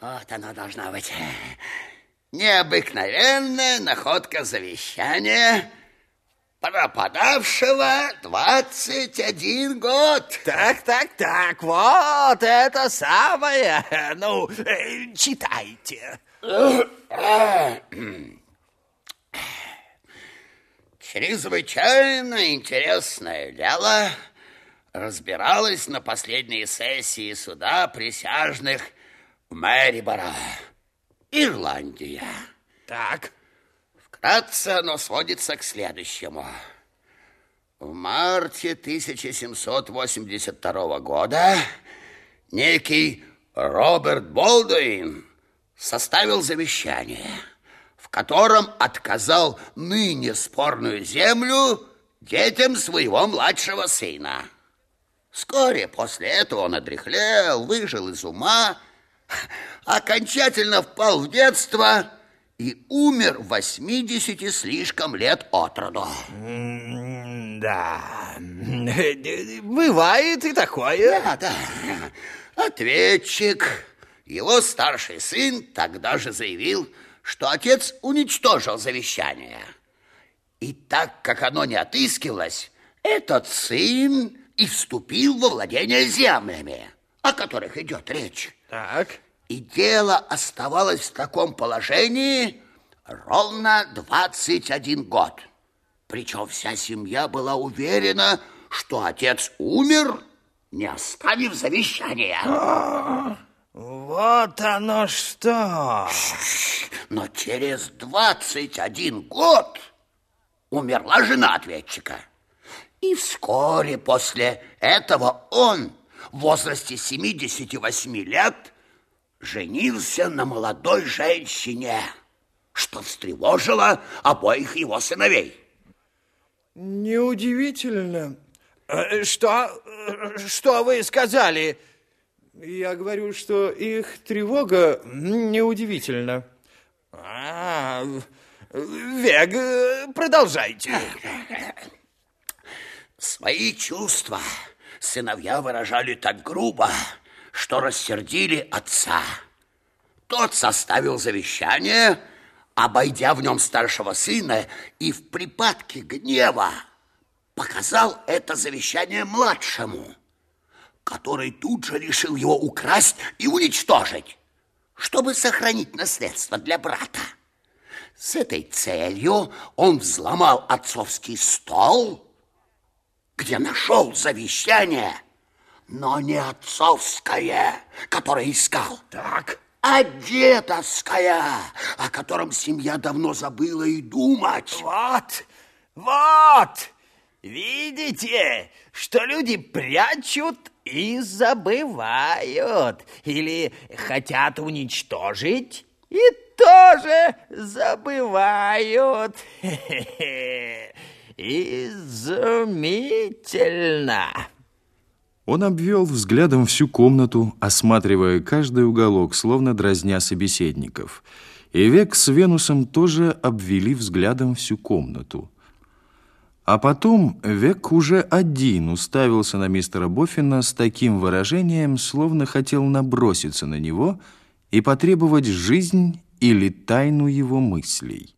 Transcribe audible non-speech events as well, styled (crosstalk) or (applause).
Вот она должна быть. Необыкновенная находка завещания пропадавшего 21 год. Так, так, так, вот это самое. Ну, э, читайте. Чрезвычайно интересное дело разбиралось на последней сессии суда присяжных Мэрибора, Ирландия. Так. Вкратце оно сводится к следующему. В марте 1782 года некий Роберт Болдуин составил завещание, в котором отказал ныне спорную землю детям своего младшего сына. Вскоре после этого он одряхлел, выжил из ума, окончательно впал в детство и умер в 80 слишком лет от роду. Да, бывает и такое. Да, да. Ответчик, его старший сын тогда же заявил, что отец уничтожил завещание. И так как оно не отыскивалось, этот сын и вступил во владение землями, о которых идет речь. Так. И дело оставалось в таком положении ровно 21 год. Причем вся семья была уверена, что отец умер, не оставив завещания. А, (gasps) вот оно что! Но через 21 год умерла жена ответчика. И вскоре после этого он в возрасте 78 лет женился на молодой женщине, что встревожило обоих его сыновей. Неудивительно. Э, что, что вы сказали? Я говорю, что их тревога неудивительна. А, Вег, продолжайте. Свои чувства сыновья выражали так грубо, что рассердили отца. Тот составил завещание, обойдя в нем старшего сына, и в припадке гнева показал это завещание младшему, который тут же решил его украсть и уничтожить, чтобы сохранить наследство для брата. С этой целью он взломал отцовский стол, где нашел завещание, но не отцовское, которое искал. Так. А дедовское, о котором семья давно забыла и думать. Вот, вот, видите, что люди прячут и забывают, или хотят уничтожить и тоже забывают. Изумительно! Он обвел взглядом всю комнату, осматривая каждый уголок, словно дразня собеседников. И Век с Венусом тоже обвели взглядом всю комнату. А потом Век уже один уставился на мистера Боффина с таким выражением, словно хотел наброситься на него и потребовать жизнь или тайну его мыслей.